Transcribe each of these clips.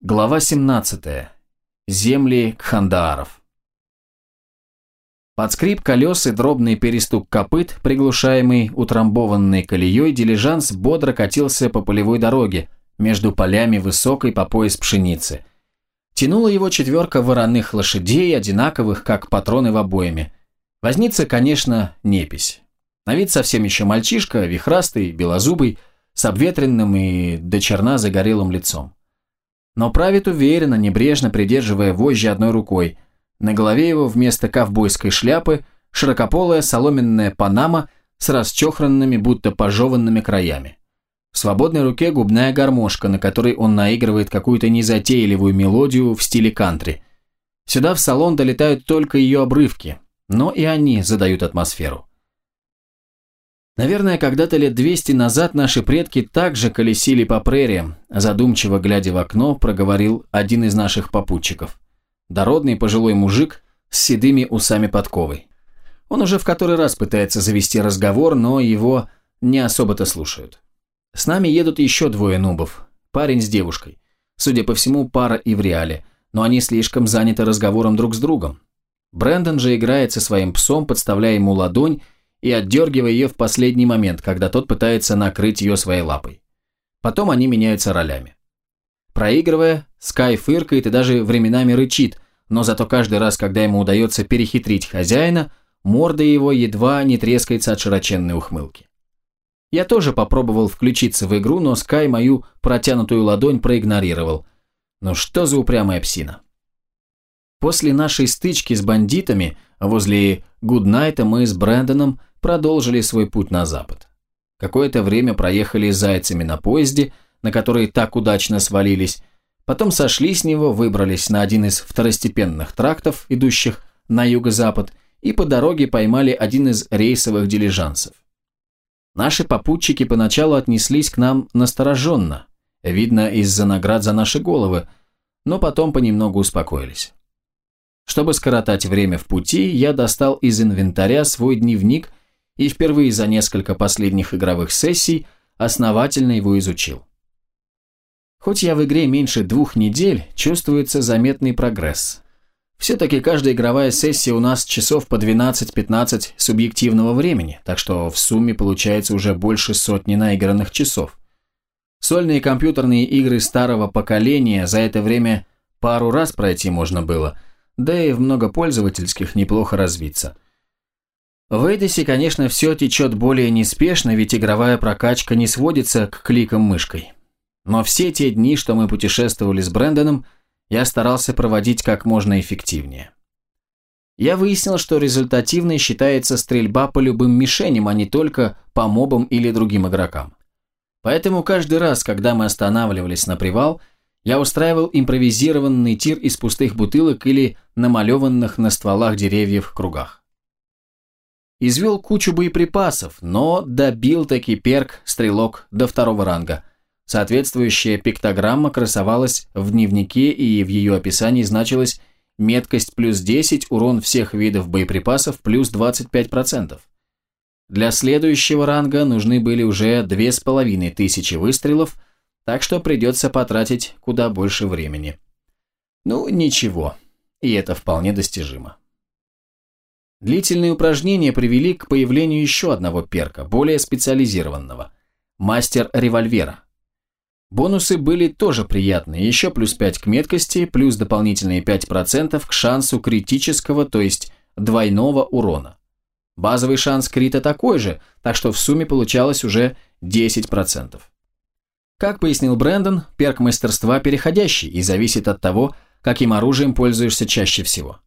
Глава 17. Земли Кхандааров. Под скрип колес и дробный перестук копыт, приглушаемый утрамбованной колеей, дилижанс бодро катился по полевой дороге между полями высокой по пояс пшеницы. Тянула его четверка вороных лошадей, одинаковых, как патроны в обоими. Возница, конечно, непись. На вид совсем еще мальчишка, вихрастый, белозубый, с обветренным и до черна загорелым лицом но правит уверенно, небрежно придерживая вожжи одной рукой. На голове его вместо ковбойской шляпы широкополая соломенная панама с расчехранными, будто пожеванными краями. В свободной руке губная гармошка, на которой он наигрывает какую-то незатейливую мелодию в стиле кантри. Сюда в салон долетают только ее обрывки, но и они задают атмосферу. Наверное, когда-то лет 200 назад наши предки также колесили по прериям, задумчиво глядя в окно, проговорил один из наших попутчиков. Дородный пожилой мужик с седыми усами подковой. Он уже в который раз пытается завести разговор, но его не особо-то слушают. С нами едут еще двое нубов, парень с девушкой. Судя по всему, пара и в реале, но они слишком заняты разговором друг с другом. Брэндон же играет со своим псом, подставляя ему ладонь и отдергивая ее в последний момент, когда тот пытается накрыть ее своей лапой. Потом они меняются ролями. Проигрывая, Скай фыркает и даже временами рычит, но зато каждый раз, когда ему удается перехитрить хозяина, морда его едва не трескается от широченной ухмылки. Я тоже попробовал включиться в игру, но Скай мою протянутую ладонь проигнорировал. Ну что за упрямая псина? После нашей стычки с бандитами возле Гуднайта мы с Брэндоном продолжили свой путь на запад. Какое-то время проехали зайцами на поезде, на который так удачно свалились, потом сошли с него, выбрались на один из второстепенных трактов, идущих на юго-запад, и по дороге поймали один из рейсовых дилижансов. Наши попутчики поначалу отнеслись к нам настороженно, видно из-за наград за наши головы, но потом понемногу успокоились. Чтобы скоротать время в пути, я достал из инвентаря свой дневник и впервые за несколько последних игровых сессий основательно его изучил. Хоть я в игре меньше двух недель, чувствуется заметный прогресс. Все-таки каждая игровая сессия у нас часов по 12-15 субъективного времени, так что в сумме получается уже больше сотни наигранных часов. Сольные компьютерные игры старого поколения за это время пару раз пройти можно было, да и в многопользовательских неплохо развиться – в Эдисе, конечно, все течет более неспешно, ведь игровая прокачка не сводится к кликам мышкой. Но все те дни, что мы путешествовали с Брэндоном, я старался проводить как можно эффективнее. Я выяснил, что результативной считается стрельба по любым мишеням, а не только по мобам или другим игрокам. Поэтому каждый раз, когда мы останавливались на привал, я устраивал импровизированный тир из пустых бутылок или намалеванных на стволах деревьев кругах извел кучу боеприпасов, но добил таки перк «Стрелок» до второго ранга. Соответствующая пиктограмма красовалась в дневнике и в ее описании значилась меткость плюс 10, урон всех видов боеприпасов плюс 25%. Для следующего ранга нужны были уже 2500 выстрелов, так что придется потратить куда больше времени. Ну, ничего, и это вполне достижимо. Длительные упражнения привели к появлению еще одного перка, более специализированного – мастер револьвера. Бонусы были тоже приятные, еще плюс 5 к меткости, плюс дополнительные 5% к шансу критического, то есть двойного урона. Базовый шанс крита такой же, так что в сумме получалось уже 10%. Как пояснил Брэндон, перк мастерства переходящий и зависит от того, каким оружием пользуешься чаще всего.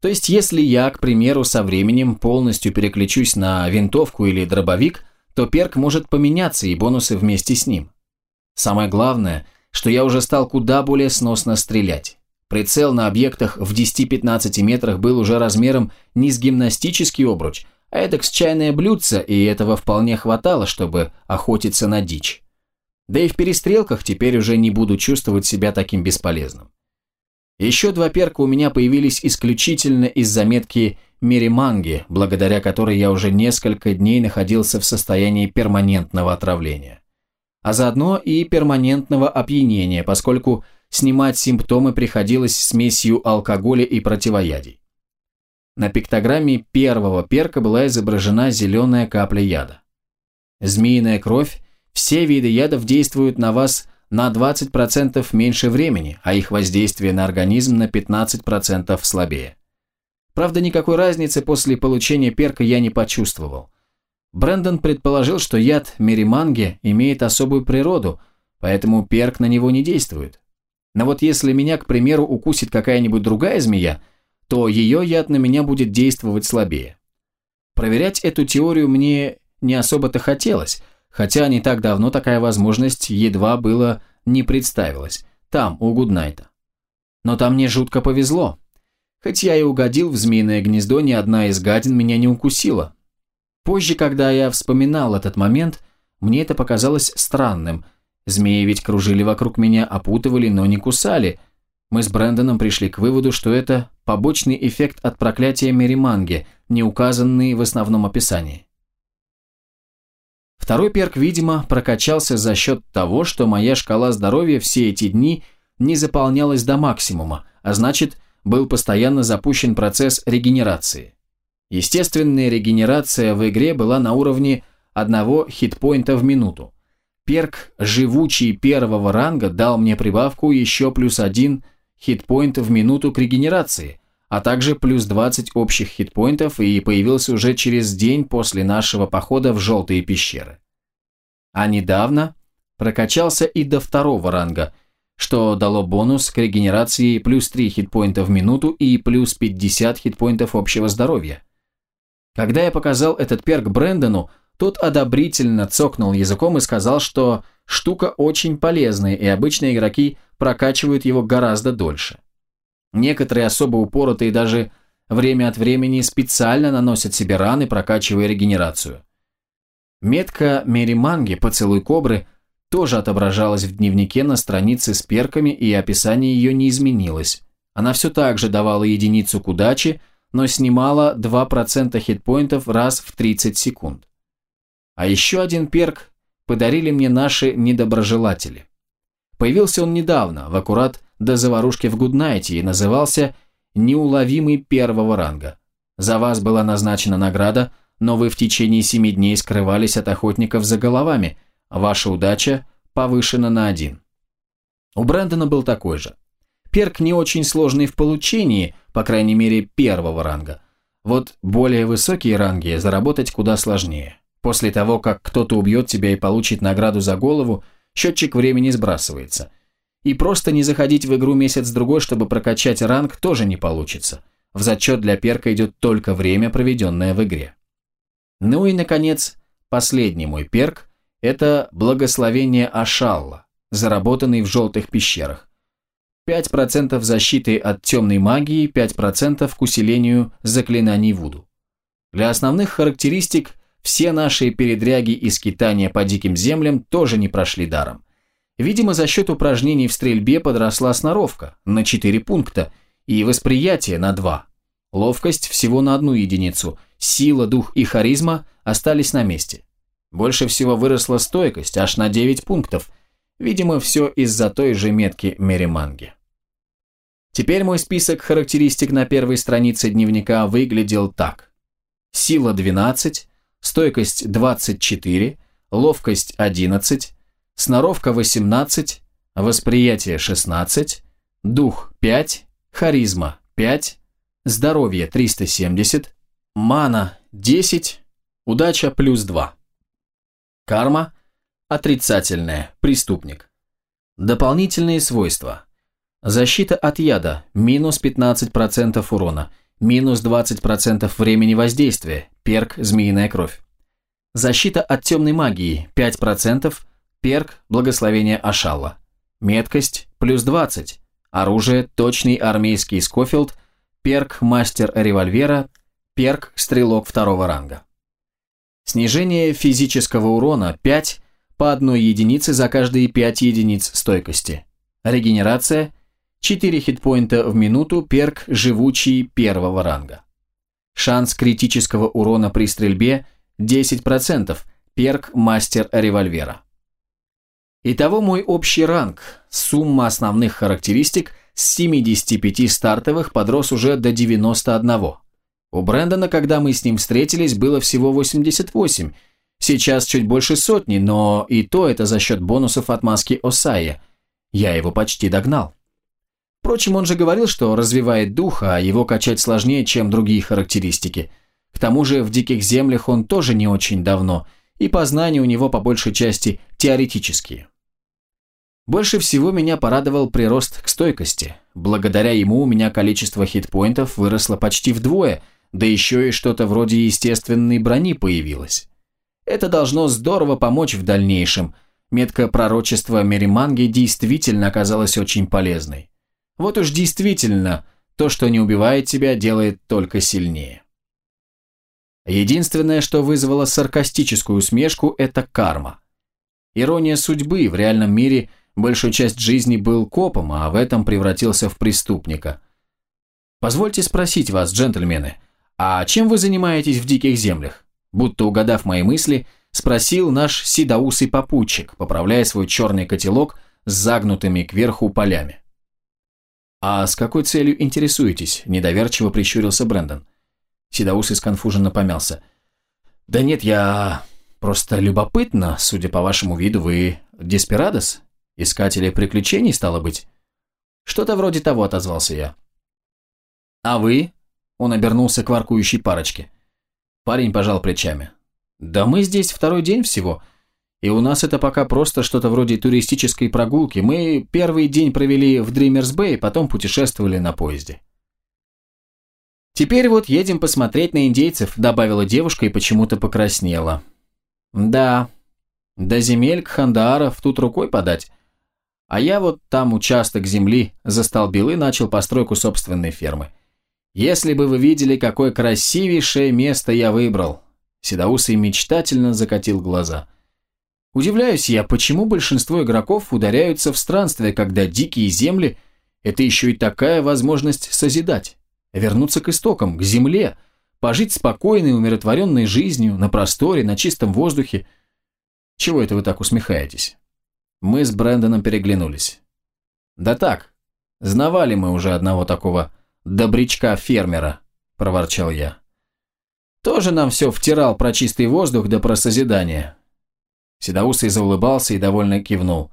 То есть, если я, к примеру, со временем полностью переключусь на винтовку или дробовик, то перк может поменяться и бонусы вместе с ним. Самое главное, что я уже стал куда более сносно стрелять. Прицел на объектах в 10-15 метрах был уже размером не с гимнастический обруч, а эдак с чайное блюдце, и этого вполне хватало, чтобы охотиться на дичь. Да и в перестрелках теперь уже не буду чувствовать себя таким бесполезным. Еще два перка у меня появились исключительно из заметки Мериманги, благодаря которой я уже несколько дней находился в состоянии перманентного отравления. А заодно и перманентного опьянения, поскольку снимать симптомы приходилось смесью алкоголя и противоядий. На пиктограмме первого перка была изображена зеленая капля яда. Змеиная кровь, все виды ядов действуют на вас на 20% меньше времени, а их воздействие на организм на 15% слабее. Правда, никакой разницы после получения перка я не почувствовал. Брэндон предположил, что яд мериманги имеет особую природу, поэтому перк на него не действует. Но вот если меня, к примеру, укусит какая-нибудь другая змея, то ее яд на меня будет действовать слабее. Проверять эту теорию мне не особо-то хотелось, хотя не так давно такая возможность едва было не представилась, там, у Гуднайта. Но там мне жутко повезло. Хоть я и угодил в змеиное гнездо, ни одна из гадин меня не укусила. Позже, когда я вспоминал этот момент, мне это показалось странным. Змеи ведь кружили вокруг меня, опутывали, но не кусали, мы с Брэндоном пришли к выводу, что это побочный эффект от проклятия Мериманги, не указанный в основном описании. Второй перк, видимо, прокачался за счет того, что моя шкала здоровья все эти дни не заполнялась до максимума, а значит, был постоянно запущен процесс регенерации. Естественная регенерация в игре была на уровне одного хитпоинта в минуту. Перк «Живучий» первого ранга дал мне прибавку еще плюс один хитпоинтов в минуту к регенерации, а также плюс 20 общих хитпоинтов и появился уже через день после нашего похода в желтые пещеры. А недавно прокачался и до второго ранга, что дало бонус к регенерации плюс 3 хитпоинта в минуту и плюс 50 хитпоинтов общего здоровья. Когда я показал этот перк Брэндону, тот одобрительно цокнул языком и сказал, что штука очень полезная, и обычные игроки прокачивают его гораздо дольше. Некоторые особо упоротые даже время от времени специально наносят себе раны, прокачивая регенерацию. Метка Мериманги «Поцелуй кобры» тоже отображалась в дневнике на странице с перками, и описание ее не изменилось. Она все так же давала единицу к удаче, но снимала 2% хитпоинтов раз в 30 секунд. А еще один перк подарили мне наши недоброжелатели. Появился он недавно, в аккурат до заварушки в Гуднайте, и назывался «Неуловимый первого ранга». За вас была назначена награда, но вы в течение семи дней скрывались от охотников за головами. Ваша удача повышена на один. У Брэндона был такой же. Перк не очень сложный в получении, по крайней мере, первого ранга. Вот более высокие ранги заработать куда сложнее. После того, как кто-то убьет тебя и получит награду за голову – счетчик времени сбрасывается. И просто не заходить в игру месяц-другой, чтобы прокачать ранг, тоже не получится. В зачет для перка идет только время, проведенное в игре. Ну и, наконец, последний мой перк – это благословение Ашалла, заработанный в желтых пещерах. 5% защиты от темной магии, 5% к усилению заклинаний Вуду. Для основных характеристик все наши передряги и скитания по диким землям тоже не прошли даром. Видимо, за счет упражнений в стрельбе подросла сноровка на 4 пункта и восприятие на 2. Ловкость всего на одну единицу, сила, дух и харизма остались на месте. Больше всего выросла стойкость, аж на 9 пунктов. Видимо, все из-за той же метки Мериманги. Теперь мой список характеристик на первой странице дневника выглядел так. Сила 12, стойкость 24, ловкость 11, сноровка 18, восприятие 16, дух 5, харизма 5, здоровье 370, мана 10, удача плюс 2. Карма отрицательная, преступник. Дополнительные свойства. Защита от яда минус 15% урона, минус 20% времени воздействия, перк «Змеиная кровь». Защита от темной магии 5%, перк «Благословение Ашалла». Меткость плюс 20, оружие точный армейский Скофилд, перк «Мастер револьвера», перк «Стрелок второго ранга». Снижение физического урона 5 по одной единице за каждые 5 единиц стойкости. Регенерация 4 хитпоинта в минуту, перк «Живучий» первого ранга. Шанс критического урона при стрельбе 10%, перк «Мастер револьвера». Итого мой общий ранг, сумма основных характеристик с 75 стартовых подрос уже до 91. У Брэндона, когда мы с ним встретились, было всего 88, сейчас чуть больше сотни, но и то это за счет бонусов от маски Осая. Я его почти догнал. Впрочем, он же говорил, что развивает дух, а его качать сложнее, чем другие характеристики. К тому же в диких землях он тоже не очень давно, и познания у него по большей части теоретические. Больше всего меня порадовал прирост к стойкости. Благодаря ему у меня количество хитпоинтов выросло почти вдвое, да еще и что-то вроде естественной брони появилось. Это должно здорово помочь в дальнейшем. Метка пророчества Мериманги действительно оказалась очень полезной. Вот уж действительно, то, что не убивает тебя, делает только сильнее. Единственное, что вызвало саркастическую усмешку, это карма. Ирония судьбы, в реальном мире большую часть жизни был копом, а в этом превратился в преступника. Позвольте спросить вас, джентльмены, а чем вы занимаетесь в диких землях? Будто угадав мои мысли, спросил наш седоусый попутчик, поправляя свой черный котелок с загнутыми кверху полями. «А с какой целью интересуетесь?» – недоверчиво прищурился Брэндон. Седоусый сконфуженно помялся. «Да нет, я... просто любопытно. Судя по вашему виду, вы Деспирадос? Искатели приключений, стало быть?» «Что-то вроде того», – отозвался я. «А вы?» – он обернулся к воркующей парочке. Парень пожал плечами. «Да мы здесь второй день всего. И у нас это пока просто что-то вроде туристической прогулки. Мы первый день провели в Дримерс Бэй, потом путешествовали на поезде. «Теперь вот едем посмотреть на индейцев», – добавила девушка и почему-то покраснела. «Да, до земель Кхандааров тут рукой подать. А я вот там участок земли застолбил и начал постройку собственной фермы. Если бы вы видели, какое красивейшее место я выбрал!» Седоусый мечтательно закатил глаза – Удивляюсь я, почему большинство игроков ударяются в странствие, когда дикие земли – это еще и такая возможность созидать, вернуться к истокам, к земле, пожить спокойной, умиротворенной жизнью, на просторе, на чистом воздухе. Чего это вы так усмехаетесь? Мы с Брэндоном переглянулись. Да так, знавали мы уже одного такого добрячка-фермера, проворчал я. Тоже нам все втирал про чистый воздух да про созидание. Седоусый заулыбался и довольно кивнул.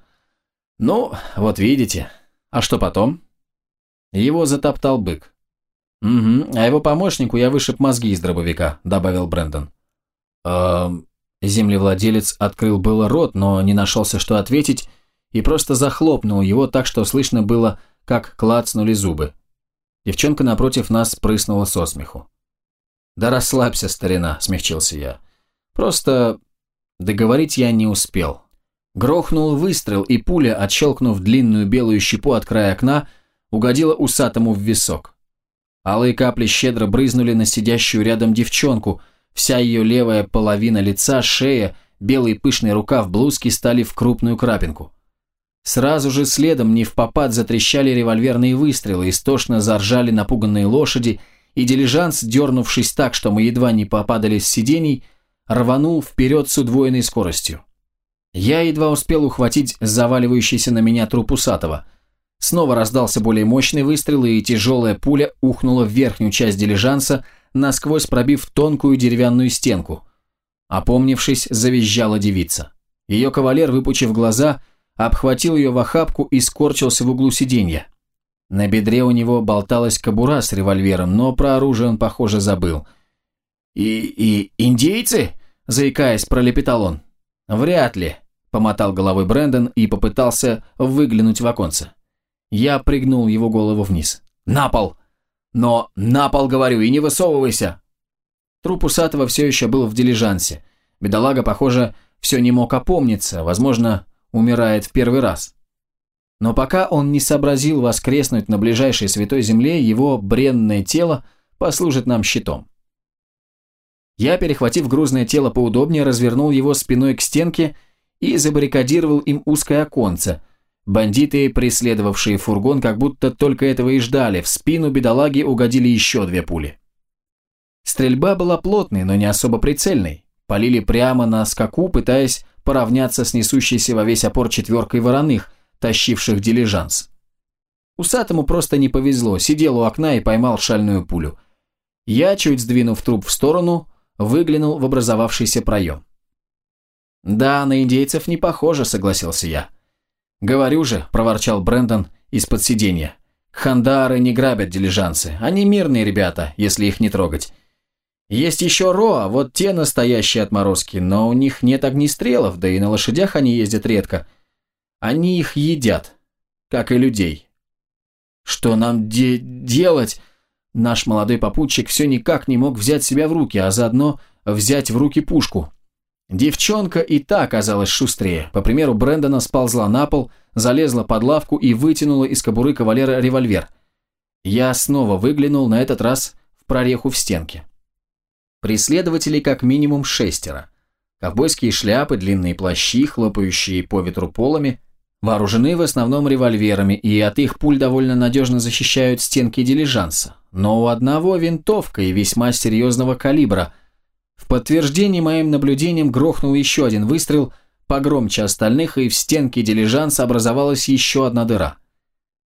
«Ну, вот видите. А что потом?» Его затоптал бык. «Угу, а его помощнику я вышиб мозги из дробовика», — добавил Брэндон. «Эм...» Землевладелец открыл было рот, но не нашелся, что ответить, и просто захлопнул его так, что слышно было, как клацнули зубы. Девчонка напротив нас прыснула со смеху. «Да расслабься, старина», — смягчился я. «Просто Договорить я не успел. Грохнул выстрел, и пуля, отщелкнув длинную белую щепу от края окна, угодила усатому в висок. Алые капли щедро брызнули на сидящую рядом девчонку, вся ее левая половина лица, шея, белый пышный рукав блузки стали в крупную крапинку. Сразу же следом не в попад затрещали револьверные выстрелы, истошно заржали напуганные лошади, и дилижанс, дернувшись так, что мы едва не попадали с сидений, рванул вперед с удвоенной скоростью. Я едва успел ухватить заваливающийся на меня труп усатого. Снова раздался более мощный выстрел, и тяжелая пуля ухнула в верхнюю часть дилижанса, насквозь пробив тонкую деревянную стенку. Опомнившись, завизжала девица. Ее кавалер, выпучив глаза, обхватил ее в охапку и скорчился в углу сиденья. На бедре у него болталась кобура с револьвером, но про оружие он, похоже, забыл. «И... и... индейцы?» – заикаясь, пролепетал он. «Вряд ли», – помотал головой Брэндон и попытался выглянуть в оконце. Я пригнул его голову вниз. «На пол!» «Но на пол, говорю, и не высовывайся!» Труп усатого все еще был в дилижансе. Бедолага, похоже, все не мог опомниться, возможно, умирает в первый раз. Но пока он не сообразил воскреснуть на ближайшей святой земле, его бренное тело послужит нам щитом. Я, перехватив грузное тело поудобнее, развернул его спиной к стенке и забаррикадировал им узкое оконце. Бандиты, преследовавшие фургон, как будто только этого и ждали, в спину бедолаги угодили еще две пули. Стрельба была плотной, но не особо прицельной. Полили прямо на скаку, пытаясь поравняться с несущейся во весь опор четверкой вороных, тащивших дилижанс. Усатому просто не повезло, сидел у окна и поймал шальную пулю. Я, чуть сдвинув труп в сторону, выглянул в образовавшийся проем. «Да, на индейцев не похоже», — согласился я. «Говорю же», — проворчал Брэндон из-под сиденья. «Хандары не грабят дилижансы. Они мирные ребята, если их не трогать. Есть еще Роа, вот те настоящие отморозки, но у них нет огнестрелов, да и на лошадях они ездят редко. Они их едят, как и людей». «Что нам де делать?» Наш молодой попутчик все никак не мог взять себя в руки, а заодно взять в руки пушку. Девчонка и та оказалась шустрее. По примеру Брэндона сползла на пол, залезла под лавку и вытянула из кобуры кавалера револьвер. Я снова выглянул, на этот раз в прореху в стенке. Преследователей как минимум шестеро. Ковбойские шляпы, длинные плащи, хлопающие по ветру полами, Вооружены в основном револьверами, и от их пуль довольно надежно защищают стенки дилижанса. Но у одного винтовка и весьма серьезного калибра. В подтверждение моим наблюдениям грохнул еще один выстрел, погромче остальных, и в стенке дилижанса образовалась еще одна дыра.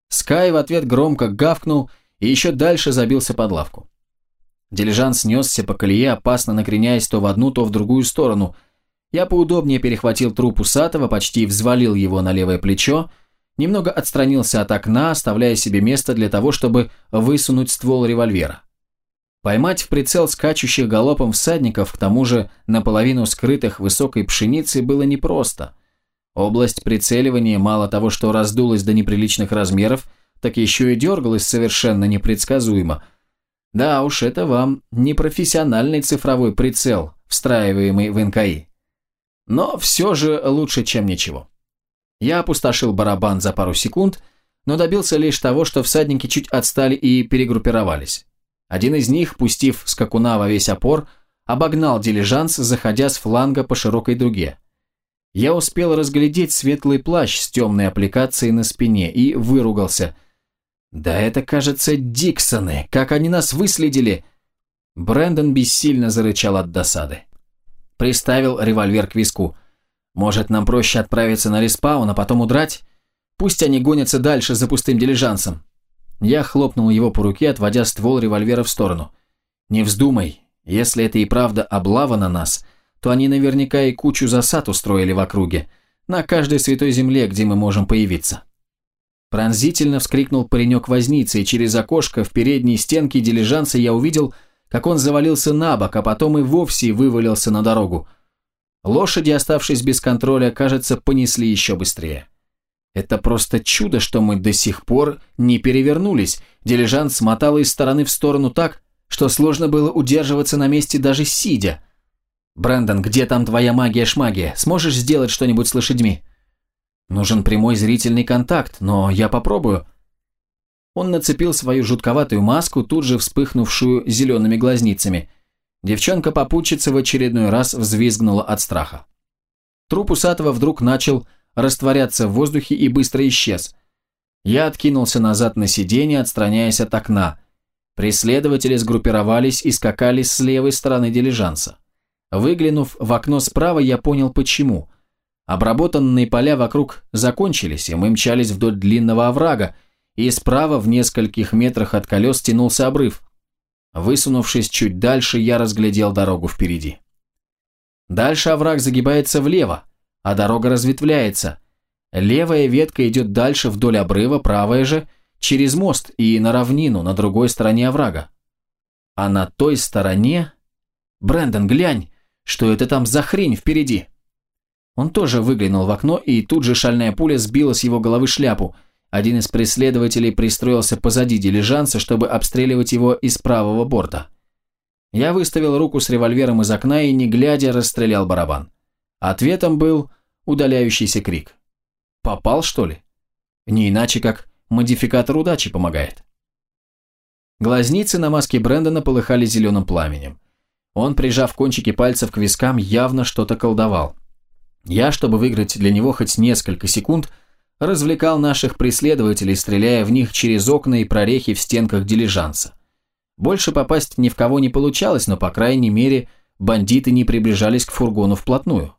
Скай в ответ громко гавкнул и еще дальше забился под лавку. Дилижанс несся по колее, опасно накреняясь то в одну, то в другую сторону – я поудобнее перехватил труп усатого, почти взвалил его на левое плечо, немного отстранился от окна, оставляя себе место для того, чтобы высунуть ствол револьвера. Поймать в прицел скачущих галопом всадников, к тому же наполовину скрытых высокой пшеницей, было непросто. Область прицеливания мало того, что раздулась до неприличных размеров, так еще и дергалась совершенно непредсказуемо. Да уж, это вам не профессиональный цифровой прицел, встраиваемый в НКИ. Но все же лучше, чем ничего. Я опустошил барабан за пару секунд, но добился лишь того, что всадники чуть отстали и перегруппировались. Один из них, пустив скакуна во весь опор, обогнал дилижанс, заходя с фланга по широкой дуге. Я успел разглядеть светлый плащ с темной аппликацией на спине и выругался. «Да это, кажется, Диксоны! Как они нас выследили!» Брэндон бессильно зарычал от досады. Приставил револьвер к виску. «Может, нам проще отправиться на респаун, а потом удрать? Пусть они гонятся дальше за пустым дилижансом». Я хлопнул его по руке, отводя ствол револьвера в сторону. «Не вздумай, если это и правда облава на нас, то они наверняка и кучу засад устроили в округе, на каждой святой земле, где мы можем появиться». Пронзительно вскрикнул паренек возницы, и через окошко в передней стенке дилижанса я увидел, как он завалился на бок, а потом и вовсе вывалился на дорогу. Лошади, оставшись без контроля, кажется, понесли еще быстрее. Это просто чудо, что мы до сих пор не перевернулись. Дилижанс смотал из стороны в сторону так, что сложно было удерживаться на месте даже сидя. «Брэндон, где там твоя магия-шмагия? Сможешь сделать что-нибудь с лошадьми?» «Нужен прямой зрительный контакт, но я попробую», он нацепил свою жутковатую маску, тут же вспыхнувшую зелеными глазницами. Девчонка-попутчица в очередной раз взвизгнула от страха. Труп усатого вдруг начал растворяться в воздухе и быстро исчез. Я откинулся назад на сиденье, отстраняясь от окна. Преследователи сгруппировались и скакали с левой стороны дилижанса. Выглянув в окно справа, я понял почему. Обработанные поля вокруг закончились, и мы мчались вдоль длинного оврага, и справа в нескольких метрах от колес тянулся обрыв. Высунувшись чуть дальше, я разглядел дорогу впереди. Дальше овраг загибается влево, а дорога разветвляется. Левая ветка идет дальше вдоль обрыва, правая же через мост и на равнину на другой стороне оврага. А на той стороне... Брэндон, глянь, что это там за хрень впереди? Он тоже выглянул в окно, и тут же шальная пуля сбила с его головы шляпу – один из преследователей пристроился позади дилижанса, чтобы обстреливать его из правого борта. Я выставил руку с револьвером из окна и, не глядя, расстрелял барабан. Ответом был удаляющийся крик. «Попал, что ли?» Не иначе, как модификатор удачи помогает. Глазницы на маске Брэндона полыхали зеленым пламенем. Он, прижав кончики пальцев к вискам, явно что-то колдовал. Я, чтобы выиграть для него хоть несколько секунд, развлекал наших преследователей, стреляя в них через окна и прорехи в стенках дилижанса. Больше попасть ни в кого не получалось, но, по крайней мере, бандиты не приближались к фургону вплотную.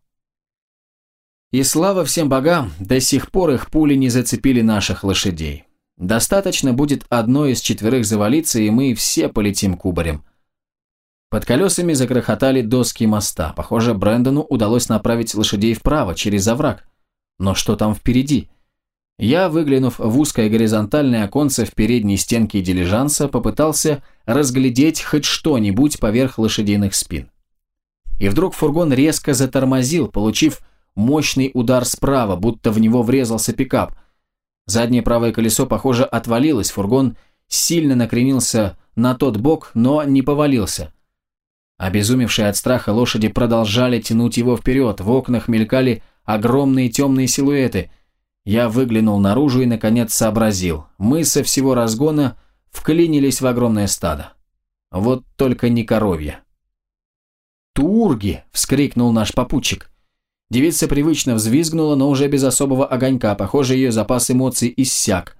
И слава всем богам, до сих пор их пули не зацепили наших лошадей. Достаточно будет одной из четверых завалиться, и мы все полетим кубарем. Под колесами загрохотали доски моста. Похоже, Брэндону удалось направить лошадей вправо, через овраг. Но что там впереди? Я, выглянув в узкое горизонтальное оконце в передней стенке дилижанса, попытался разглядеть хоть что-нибудь поверх лошадиных спин. И вдруг фургон резко затормозил, получив мощный удар справа, будто в него врезался пикап. Заднее правое колесо, похоже, отвалилось, фургон сильно накренился на тот бок, но не повалился. Обезумевшие от страха лошади продолжали тянуть его вперед, в окнах мелькали огромные темные силуэты. Я выглянул наружу и, наконец, сообразил. Мы со всего разгона вклинились в огромное стадо. Вот только не коровья. «Турги!» – вскрикнул наш попутчик. Девица привычно взвизгнула, но уже без особого огонька, похоже, ее запас эмоций иссяк.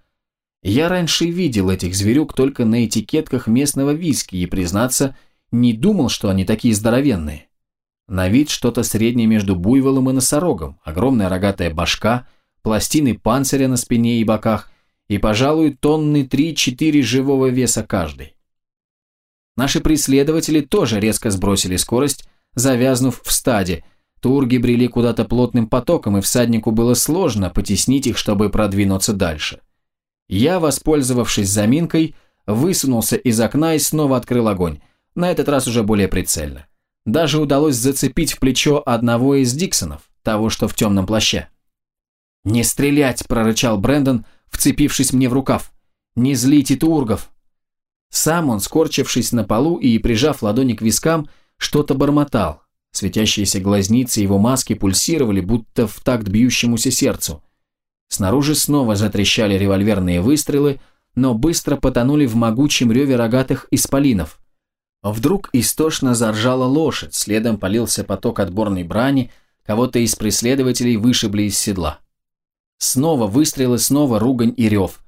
Я раньше видел этих зверюк только на этикетках местного виски и, признаться, не думал, что они такие здоровенные. На вид что-то среднее между буйволом и носорогом, огромная рогатая башка, пластины панциря на спине и боках и, пожалуй, тонны 3-4 живого веса каждый. Наши преследователи тоже резко сбросили скорость, завязнув в стаде, Турги брели куда-то плотным потоком, и всаднику было сложно потеснить их, чтобы продвинуться дальше. Я, воспользовавшись заминкой, высунулся из окна и снова открыл огонь, на этот раз уже более прицельно. Даже удалось зацепить в плечо одного из Диксонов, того, что в темном плаще. «Не стрелять!» – прорычал Брэндон, вцепившись мне в рукав. «Не злите тургов!» Сам он, скорчившись на полу и прижав ладони к вискам, что-то бормотал, Светящиеся глазницы его маски пульсировали, будто в такт бьющемуся сердцу. Снаружи снова затрещали револьверные выстрелы, но быстро потонули в могучем реве рогатых исполинов. Вдруг истошно заржала лошадь, следом полился поток отборной брани, кого-то из преследователей вышибли из седла. Снова выстрелы, снова ругань и рев.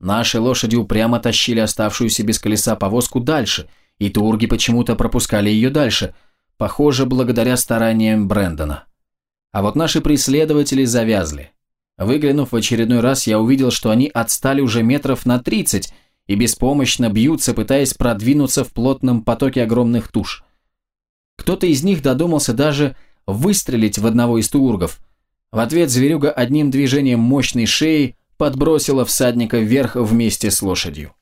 Наши лошади упрямо тащили оставшуюся без колеса повозку дальше, и турги почему-то пропускали ее дальше – Похоже, благодаря стараниям Брэндона. А вот наши преследователи завязли. Выглянув в очередной раз, я увидел, что они отстали уже метров на 30 и беспомощно бьются, пытаясь продвинуться в плотном потоке огромных туш. Кто-то из них додумался даже выстрелить в одного из туургов. В ответ зверюга одним движением мощной шеи подбросила всадника вверх вместе с лошадью.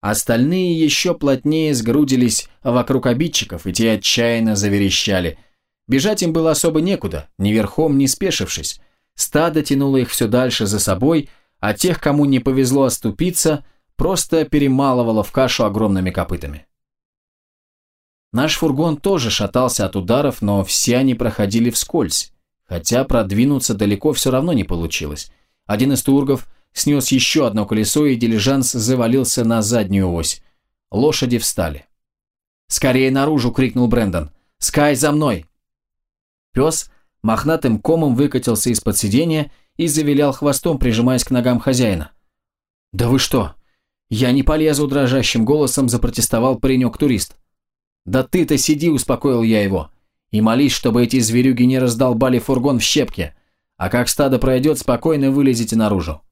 Остальные еще плотнее сгрудились вокруг обидчиков, и те отчаянно заверещали. Бежать им было особо некуда, ни верхом, ни спешившись. Стадо тянуло их все дальше за собой, а тех, кому не повезло оступиться, просто перемалывало в кашу огромными копытами. Наш фургон тоже шатался от ударов, но все они проходили вскользь, хотя продвинуться далеко все равно не получилось. Один из тургов – снес еще одно колесо, и дилижанс завалился на заднюю ось. Лошади встали. «Скорее наружу!» — крикнул Брэндон. «Скай, за мной!» Пес мохнатым комом выкатился из-под сиденья и завилял хвостом, прижимаясь к ногам хозяина. «Да вы что? Я не полезу!» – дрожащим голосом запротестовал паренек-турист. «Да ты-то сиди!» – успокоил я его. «И молись, чтобы эти зверюги не раздолбали фургон в щепки. А как стадо пройдет, спокойно вылезите наружу».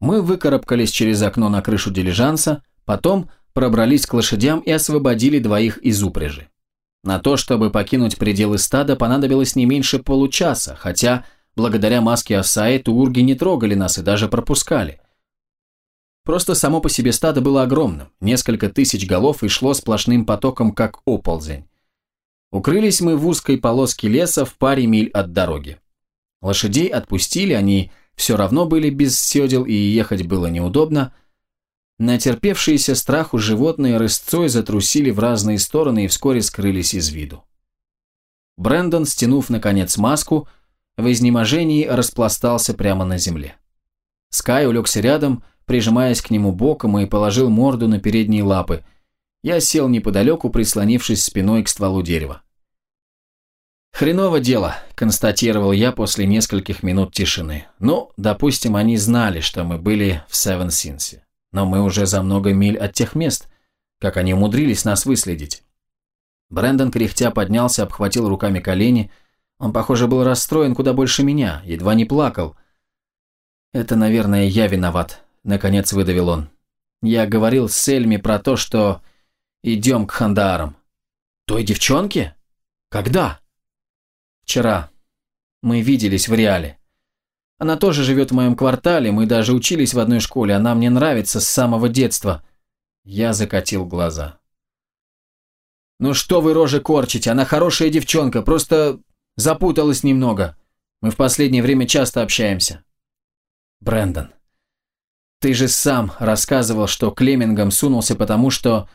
Мы выкарабкались через окно на крышу дилижанса, потом пробрались к лошадям и освободили двоих из упряжи. На то, чтобы покинуть пределы стада, понадобилось не меньше получаса, хотя, благодаря маске Асаи, турги не трогали нас и даже пропускали. Просто само по себе стадо было огромным, несколько тысяч голов и шло сплошным потоком, как оползень. Укрылись мы в узкой полоске леса в паре миль от дороги. Лошадей отпустили, они все равно были без седел и ехать было неудобно. Натерпевшиеся страху животные рысцой затрусили в разные стороны и вскоре скрылись из виду. Брендон, стянув наконец маску, в изнеможении распластался прямо на земле. Скай улегся рядом, прижимаясь к нему боком и положил морду на передние лапы. Я сел неподалеку, прислонившись спиной к стволу дерева. «Хреново дело», – констатировал я после нескольких минут тишины. «Ну, допустим, они знали, что мы были в Севен-Синсе. Но мы уже за много миль от тех мест. Как они умудрились нас выследить?» Брэндон кряхтя поднялся, обхватил руками колени. Он, похоже, был расстроен куда больше меня, едва не плакал. «Это, наверное, я виноват», — наконец выдавил он. «Я говорил с Эльми про то, что идем к Хандаарам». «Той девчонке? Когда?» «Вчера. Мы виделись в Реале. Она тоже живет в моем квартале, мы даже учились в одной школе, она мне нравится с самого детства». Я закатил глаза. «Ну что вы рожи корчите? Она хорошая девчонка, просто запуталась немного. Мы в последнее время часто общаемся». Брэндон, ты же сам рассказывал, что Клемингом сунулся потому, что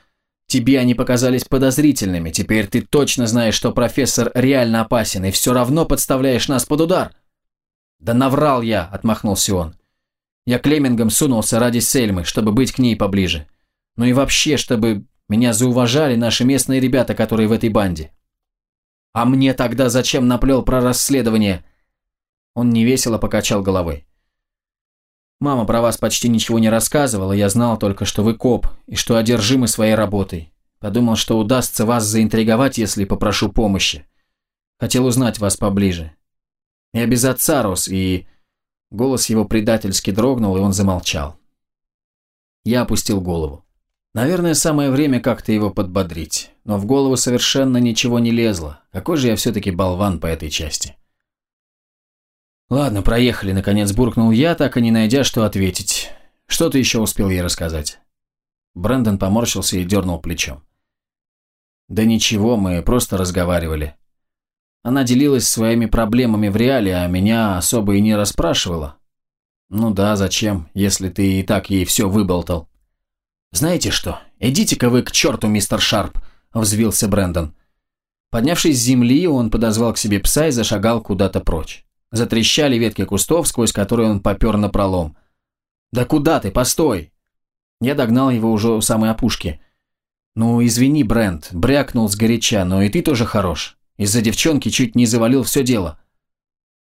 тебе они показались подозрительными. Теперь ты точно знаешь, что профессор реально опасен, и все равно подставляешь нас под удар». «Да наврал я», — отмахнулся он. «Я Клемингом сунулся ради Сельмы, чтобы быть к ней поближе. Ну и вообще, чтобы меня зауважали наши местные ребята, которые в этой банде. А мне тогда зачем наплел про расследование? Он невесело покачал головой. Мама про вас почти ничего не рассказывала, я знал только, что вы коп и что одержимы своей работой. Подумал, что удастся вас заинтриговать, если попрошу помощи. Хотел узнать вас поближе. Я без отца рос, и... Голос его предательски дрогнул, и он замолчал. Я опустил голову. Наверное, самое время как-то его подбодрить. Но в голову совершенно ничего не лезло. Какой же я все-таки болван по этой части. Ладно, проехали, наконец буркнул я, так и не найдя, что ответить. Что ты еще успел ей рассказать? Брэндон поморщился и дернул плечом. Да ничего, мы просто разговаривали. Она делилась своими проблемами в реале, а меня особо и не расспрашивала. Ну да, зачем, если ты и так ей все выболтал? «Знаете что? Идите-ка вы к черту, мистер Шарп!» – взвился Брэндон. Поднявшись с земли, он подозвал к себе пса и зашагал куда-то прочь. Затрещали ветки кустов, сквозь которые он попер на пролом. «Да куда ты? Постой!» Я догнал его уже у самой опушки. «Ну, извини, Брент, брякнул сгоряча, но и ты тоже хорош. Из-за девчонки чуть не завалил все дело».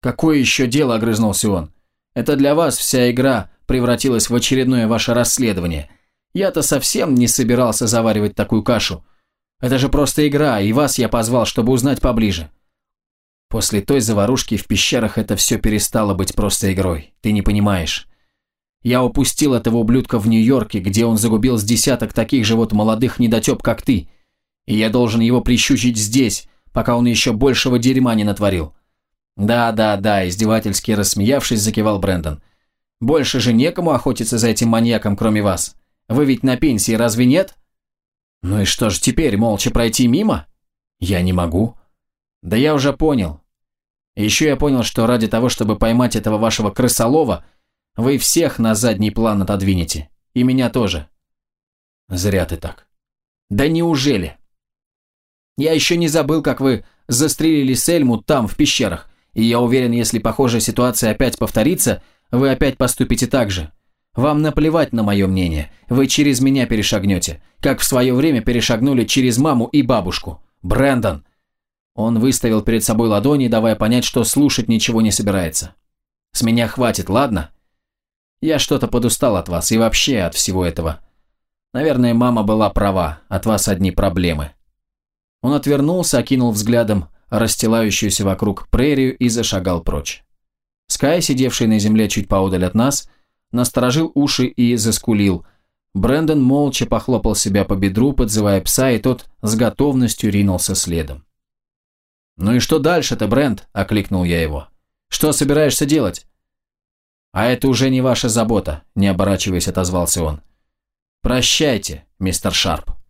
«Какое еще дело?» – огрызнулся он. «Это для вас вся игра превратилась в очередное ваше расследование. Я-то совсем не собирался заваривать такую кашу. Это же просто игра, и вас я позвал, чтобы узнать поближе. После той заварушки в пещерах это все перестало быть просто игрой. Ты не понимаешь. Я упустил этого ублюдка в Нью-Йорке, где он загубил с десяток таких же вот молодых недотеп, как ты. И я должен его прищучить здесь, пока он еще большего дерьма не натворил. Да, да, да, издевательски рассмеявшись, закивал Брэндон. Больше же некому охотиться за этим маньяком, кроме вас. Вы ведь на пенсии, разве нет? Ну и что ж теперь, молча пройти мимо? Я не могу. Да я уже понял. Еще я понял, что ради того, чтобы поймать этого вашего крысолова, вы всех на задний план отодвинете. И меня тоже. Зря ты так. Да неужели? Я еще не забыл, как вы застрелили Сельму там, в пещерах, и я уверен, если похожая ситуация опять повторится, вы опять поступите так же. Вам наплевать на мое мнение. Вы через меня перешагнете, как в свое время перешагнули через маму и бабушку. Брэндон!» Он выставил перед собой ладони, давая понять, что слушать ничего не собирается. «С меня хватит, ладно? Я что-то подустал от вас и вообще от всего этого. Наверное, мама была права, от вас одни проблемы». Он отвернулся, окинул взглядом расстилающуюся вокруг прерию и зашагал прочь. Скай, сидевший на земле чуть поодаль от нас, насторожил уши и заскулил. Брэндон молча похлопал себя по бедру, подзывая пса, и тот с готовностью ринулся следом. «Ну и что дальше-то, Брэнд?» – окликнул я его. «Что собираешься делать?» «А это уже не ваша забота», – не оборачиваясь, отозвался он. «Прощайте, мистер Шарп».